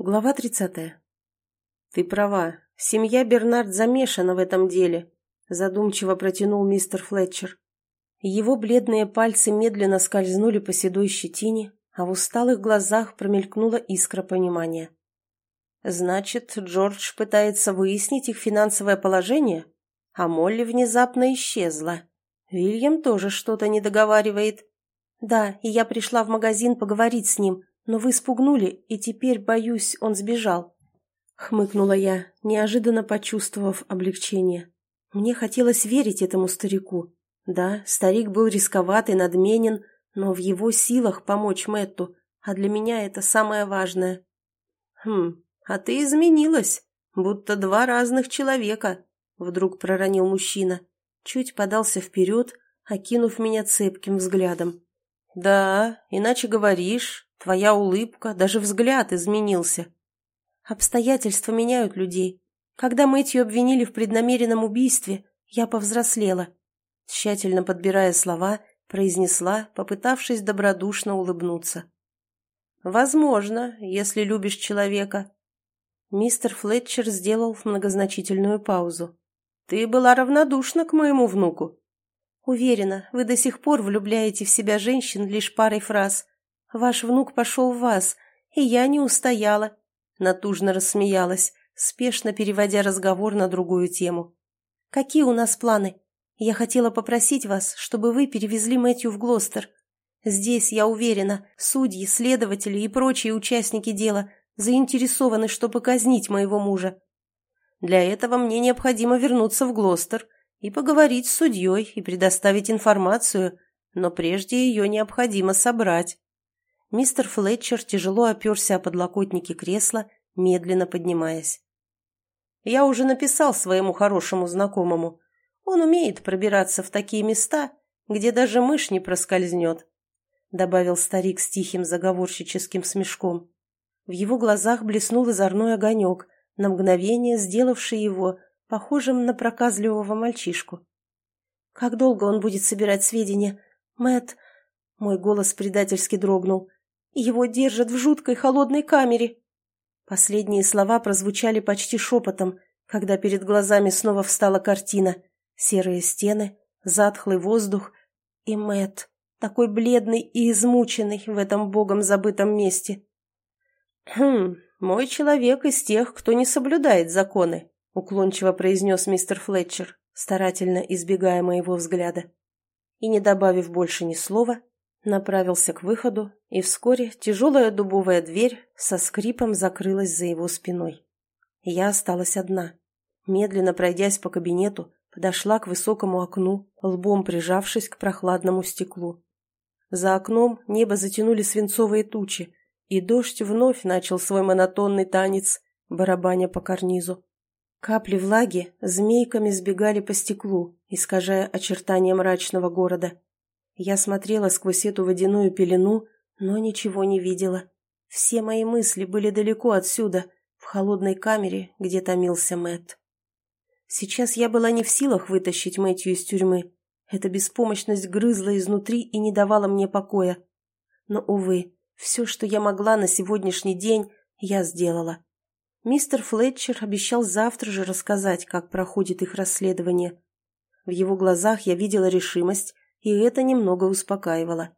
Глава 30. «Ты права. Семья Бернард замешана в этом деле», – задумчиво протянул мистер Флетчер. Его бледные пальцы медленно скользнули по седой щетине, а в усталых глазах промелькнула искра понимания. «Значит, Джордж пытается выяснить их финансовое положение, а Молли внезапно исчезла. Вильям тоже что-то не договаривает. Да, и я пришла в магазин поговорить с ним, но вы спугнули, и теперь, боюсь, он сбежал. Хмыкнула я, неожиданно почувствовав облегчение. Мне хотелось верить этому старику. Да, старик был рисковат и надменен, но в его силах помочь Мэтту, а для меня это самое важное. «Хм, а ты изменилась, будто два разных человека», — вдруг проронил мужчина. Чуть подался вперед, окинув меня цепким взглядом. «Да, иначе говоришь, Твоя улыбка, даже взгляд изменился. Обстоятельства меняют людей. Когда Мэтью обвинили в преднамеренном убийстве, я повзрослела. Тщательно подбирая слова, произнесла, попытавшись добродушно улыбнуться. «Возможно, если любишь человека». Мистер Флетчер сделал многозначительную паузу. «Ты была равнодушна к моему внуку». «Уверена, вы до сих пор влюбляете в себя женщин лишь парой фраз. Ваш внук пошел в вас, и я не устояла», — натужно рассмеялась, спешно переводя разговор на другую тему. «Какие у нас планы? Я хотела попросить вас, чтобы вы перевезли Мэтью в Глостер. Здесь, я уверена, судьи, следователи и прочие участники дела заинтересованы, чтобы казнить моего мужа. Для этого мне необходимо вернуться в Глостер и поговорить с судьей и предоставить информацию, но прежде ее необходимо собрать. Мистер Флетчер тяжело оперся о подлокотники кресла, медленно поднимаясь. «Я уже написал своему хорошему знакомому. Он умеет пробираться в такие места, где даже мышь не проскользнет», добавил старик с тихим заговорщическим смешком. В его глазах блеснул озорной огонек, на мгновение сделавший его похожим на проказливого мальчишку. «Как долго он будет собирать сведения? Мэт, Мой голос предательски дрогнул. Его держат в жуткой холодной камере. Последние слова прозвучали почти шепотом, когда перед глазами снова встала картина. Серые стены, затхлый воздух и Мэт, такой бледный и измученный в этом богом забытом месте. «Хм, мой человек из тех, кто не соблюдает законы», уклончиво произнес мистер Флетчер, старательно избегая моего взгляда. И, не добавив больше ни слова, направился к выходу, и вскоре тяжелая дубовая дверь со скрипом закрылась за его спиной. Я осталась одна. Медленно пройдясь по кабинету, подошла к высокому окну, лбом прижавшись к прохладному стеклу. За окном небо затянули свинцовые тучи, и дождь вновь начал свой монотонный танец, барабаня по карнизу. Капли влаги змейками сбегали по стеклу, искажая очертания мрачного города. Я смотрела сквозь эту водяную пелену, но ничего не видела. Все мои мысли были далеко отсюда, в холодной камере, где томился Мэт. Сейчас я была не в силах вытащить Мэтью из тюрьмы. Эта беспомощность грызла изнутри и не давала мне покоя. Но, увы, все, что я могла на сегодняшний день, я сделала. Мистер Флетчер обещал завтра же рассказать, как проходит их расследование. В его глазах я видела решимость и это немного успокаивало.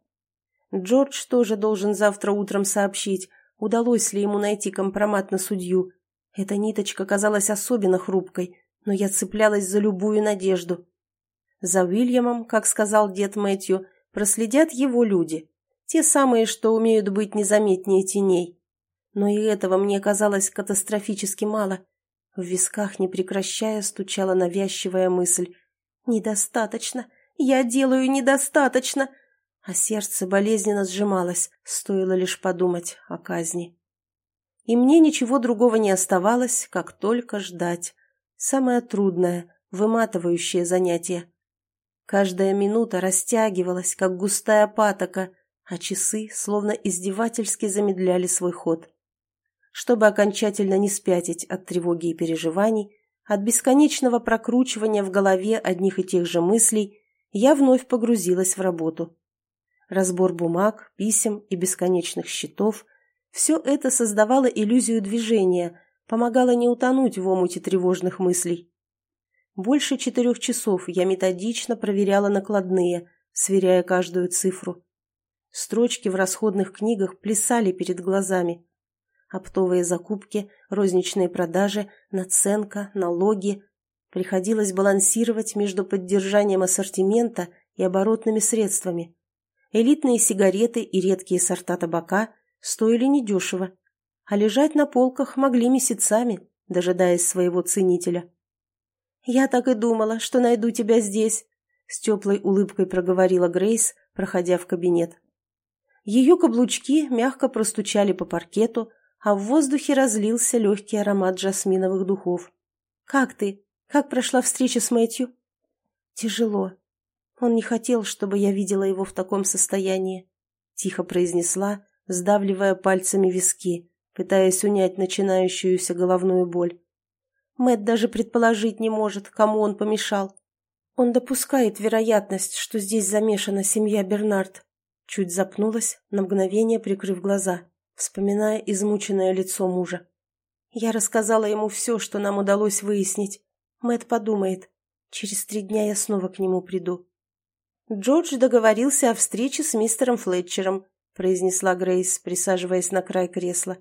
Джордж тоже должен завтра утром сообщить, удалось ли ему найти компромат на судью. Эта ниточка казалась особенно хрупкой, но я цеплялась за любую надежду. За Уильямом, как сказал дед Мэтью, проследят его люди, те самые, что умеют быть незаметнее теней. Но и этого мне казалось катастрофически мало. В висках, не прекращая, стучала навязчивая мысль. «Недостаточно. Я делаю недостаточно!» А сердце болезненно сжималось, стоило лишь подумать о казни. И мне ничего другого не оставалось, как только ждать. Самое трудное, выматывающее занятие. Каждая минута растягивалась, как густая патока, а часы словно издевательски замедляли свой ход. Чтобы окончательно не спятить от тревоги и переживаний, от бесконечного прокручивания в голове одних и тех же мыслей, я вновь погрузилась в работу. Разбор бумаг, писем и бесконечных счетов, Все это создавало иллюзию движения, помогало не утонуть в омуте тревожных мыслей. Больше четырех часов я методично проверяла накладные, сверяя каждую цифру. Строчки в расходных книгах плясали перед глазами. Оптовые закупки, розничные продажи, наценка, налоги. Приходилось балансировать между поддержанием ассортимента и оборотными средствами. Элитные сигареты и редкие сорта табака стоили недешево, а лежать на полках могли месяцами, дожидаясь своего ценителя. «Я так и думала, что найду тебя здесь», — с теплой улыбкой проговорила Грейс, проходя в кабинет. Ее каблучки мягко простучали по паркету, а в воздухе разлился легкий аромат жасминовых духов. «Как ты? Как прошла встреча с Мэтью?» «Тяжело. Он не хотел, чтобы я видела его в таком состоянии», — тихо произнесла, сдавливая пальцами виски, пытаясь унять начинающуюся головную боль. Мэт даже предположить не может, кому он помешал. Он допускает вероятность, что здесь замешана семья Бернард. Чуть запнулась, на мгновение прикрыв глаза, вспоминая измученное лицо мужа. Я рассказала ему все, что нам удалось выяснить. Мэт подумает. Через три дня я снова к нему приду. Джордж договорился о встрече с мистером Флетчером, произнесла Грейс, присаживаясь на край кресла.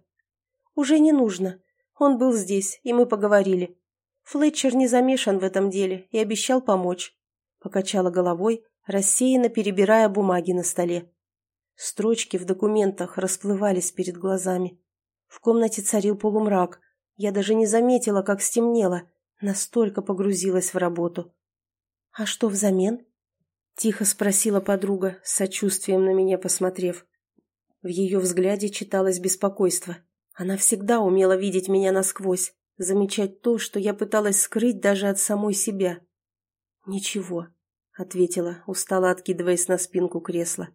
Уже не нужно. Он был здесь, и мы поговорили. Флетчер не замешан в этом деле и обещал помочь. Покачала головой, рассеянно перебирая бумаги на столе. Строчки в документах расплывались перед глазами. В комнате царил полумрак. Я даже не заметила, как стемнело, настолько погрузилась в работу. «А что взамен?» — тихо спросила подруга, с сочувствием на меня посмотрев. В ее взгляде читалось беспокойство. Она всегда умела видеть меня насквозь, замечать то, что я пыталась скрыть даже от самой себя. «Ничего», — ответила, устало откидываясь на спинку кресла.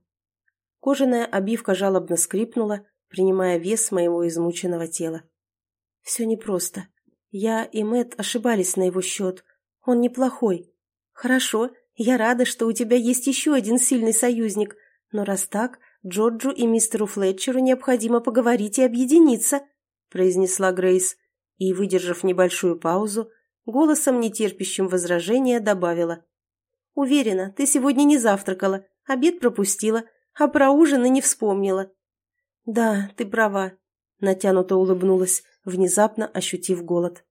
Кожаная обивка жалобно скрипнула, принимая вес моего измученного тела. «Все непросто. Я и Мэт ошибались на его счет. Он неплохой. Хорошо, я рада, что у тебя есть еще один сильный союзник, но раз так, Джорджу и мистеру Флетчеру необходимо поговорить и объединиться», — произнесла Грейс, и, выдержав небольшую паузу, голосом, нетерпящим возражения, добавила. «Уверена, ты сегодня не завтракала, обед пропустила, а про ужин и не вспомнила». «Да, ты права», — натянуто улыбнулась, внезапно ощутив голод.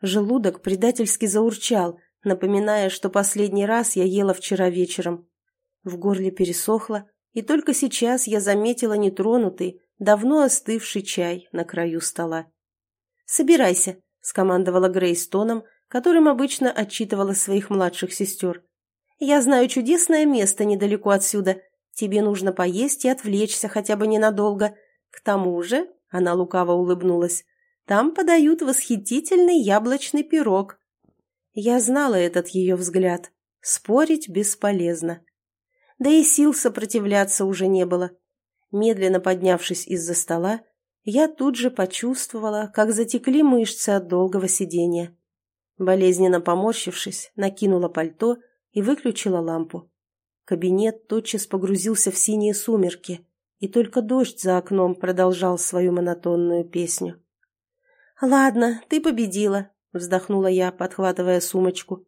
Желудок предательски заурчал, напоминая, что последний раз я ела вчера вечером. В горле пересохло, и только сейчас я заметила нетронутый, давно остывший чай на краю стола. «Собирайся», — скомандовала Грейс тоном, которым обычно отчитывала своих младших сестер. «Я знаю чудесное место недалеко отсюда. Тебе нужно поесть и отвлечься хотя бы ненадолго. К тому же», — она лукаво улыбнулась, — «там подают восхитительный яблочный пирог». Я знала этот ее взгляд. Спорить бесполезно да и сил сопротивляться уже не было. Медленно поднявшись из-за стола, я тут же почувствовала, как затекли мышцы от долгого сидения. Болезненно поморщившись, накинула пальто и выключила лампу. Кабинет тотчас погрузился в синие сумерки, и только дождь за окном продолжал свою монотонную песню. «Ладно, ты победила», — вздохнула я, подхватывая сумочку.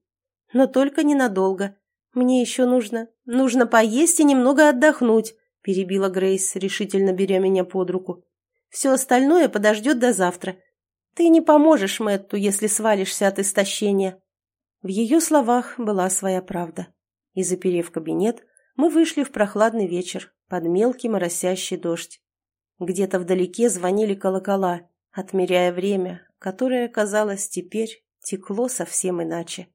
«Но только ненадолго. «Мне еще нужно... нужно поесть и немного отдохнуть», — перебила Грейс, решительно беря меня под руку. «Все остальное подождет до завтра. Ты не поможешь Мэтту, если свалишься от истощения». В ее словах была своя правда. И, заперев кабинет, мы вышли в прохладный вечер под мелкий моросящий дождь. Где-то вдалеке звонили колокола, отмеряя время, которое, казалось, теперь текло совсем иначе.